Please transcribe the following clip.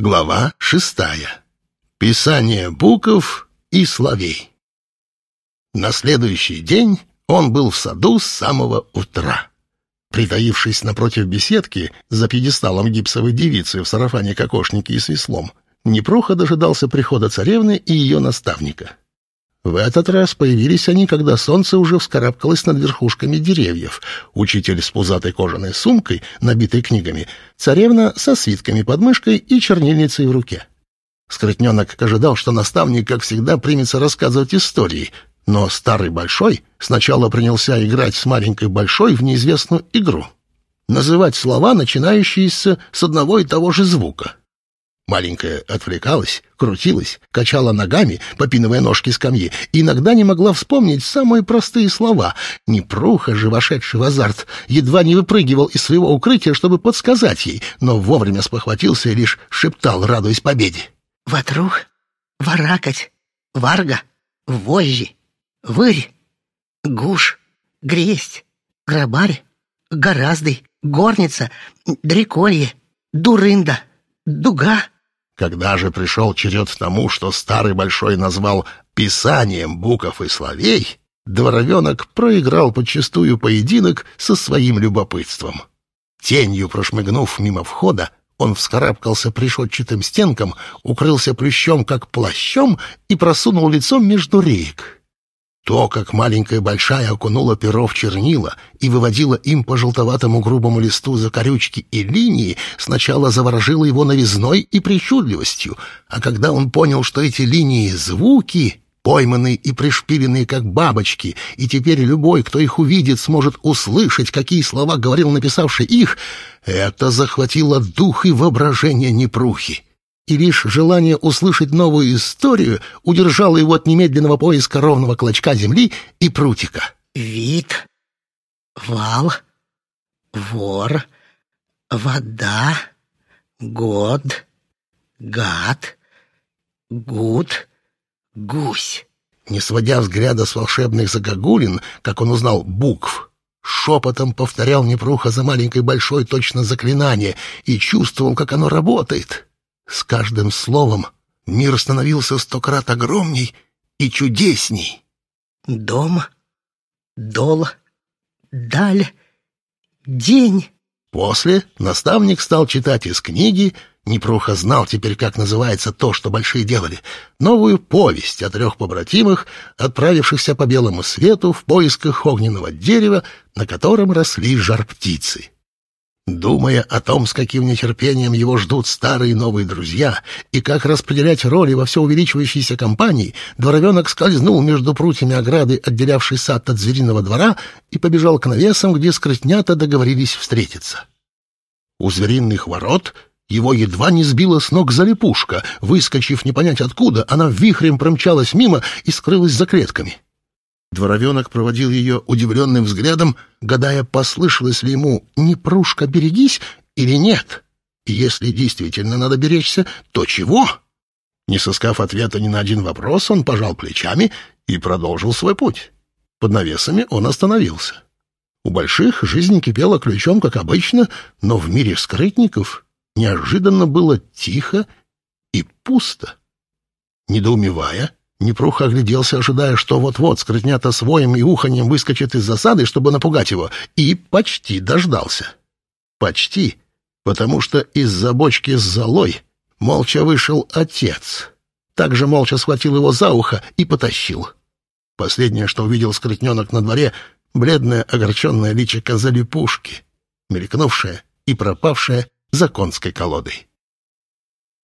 Глава шестая. Писание букв и словей. На следующий день он был в саду с самого утра. Притаившись напротив беседки за пьедесталом гипсовой девицы в сарафане кокошнике и с веслом, Непруха дожидался прихода царевны и ее наставника. В этот раз появились они, когда солнце уже вскарабкалось над верхушками деревьев. Учитель с пузатой кожаной сумкой, набитой книгами, царевна со свитками под мышкой и чернильницей в руке. Скрытненок ожидал, что наставник, как всегда, примется рассказывать истории, но старый большой сначала принялся играть с маленькой большой в неизвестную игру. Называть слова, начинающиеся с одного и того же звука — Маленькая отвлекалась, крутилась, качала ногами, попинывая ножки скамьи, и иногда не могла вспомнить самые простые слова. Непруха же, вошедший в азарт, едва не выпрыгивал из своего укрытия, чтобы подсказать ей, но вовремя спохватился и лишь шептал, радуясь победе. «Ватрух, варакать, варга, вожжи, вырь, гуш, гресть, грабарь, гораздый, горница, дреколье, дурында, дуга». Когда же пришел черед тому, что старый большой назвал «писанием букв и словей», дворовенок проиграл подчистую поединок со своим любопытством. Тенью прошмыгнув мимо входа, он вскарабкался пришетчатым стенкам, укрылся плющом, как плащом, и просунул лицом между реек. То, как маленькая большая окунула перо в чернила и выводила им по желтоватому грубому листу закорючки и линии, сначала заворожило его новизной и причудливостью, а когда он понял, что эти линии — звуки, пойманные и пришпиленные, как бабочки, и теперь любой, кто их увидит, сможет услышать, какие слова говорил написавший их, это захватило дух и воображение Непрухи и лишь желание услышать новую историю удержало его от немедленного поиска ровного клочка земли и прутика. «Вид, вал, вор, вода, год, гад, гуд, гусь». Не сводя взгляда с волшебных загогулин, как он узнал букв, шепотом повторял Непруха за маленькой большой точно заклинание и чувствовал, как оно работает. С каждым словом мир становился сто крат огромней и чудесней. Дом, дол, даль, день. После наставник стал читать из книги, Непруха знал теперь, как называется то, что большие делали, новую повесть о трех побратимах, отправившихся по белому свету в поисках огненного дерева, на котором росли жар-птицы. Думая о том, с каким нетерпением его ждут старые и новые друзья, и как распределять роли во все увеличивающейся компании, дворовенок скользнул между прутьями ограды, отделявшей сад от звериного двора, и побежал к навесам, где скрытнята договорились встретиться. У звериных ворот его едва не сбила с ног залипушка. Выскочив не понять откуда, она вихрем промчалась мимо и скрылась за клетками. Дворовенок проводил ее удивленным взглядом, гадая, послышалось ли ему «не прушка, берегись» или нет. Если действительно надо беречься, то чего? Не соскав ответа ни на один вопрос, он пожал плечами и продолжил свой путь. Под навесами он остановился. У больших жизнь кипела ключом, как обычно, но в мире скрытников неожиданно было тихо и пусто. Недоумевая, Непруха огляделся, ожидая, что вот-вот скрытнята своим и уханьем выскочит из засады, чтобы напугать его, и почти дождался. Почти, потому что из-за бочки с золой молча вышел отец. Также молча схватил его за ухо и потащил. Последнее, что увидел скрытненок на дворе, бледное огорченное личико залипушки, мелькнувшее и пропавшее за конской колодой.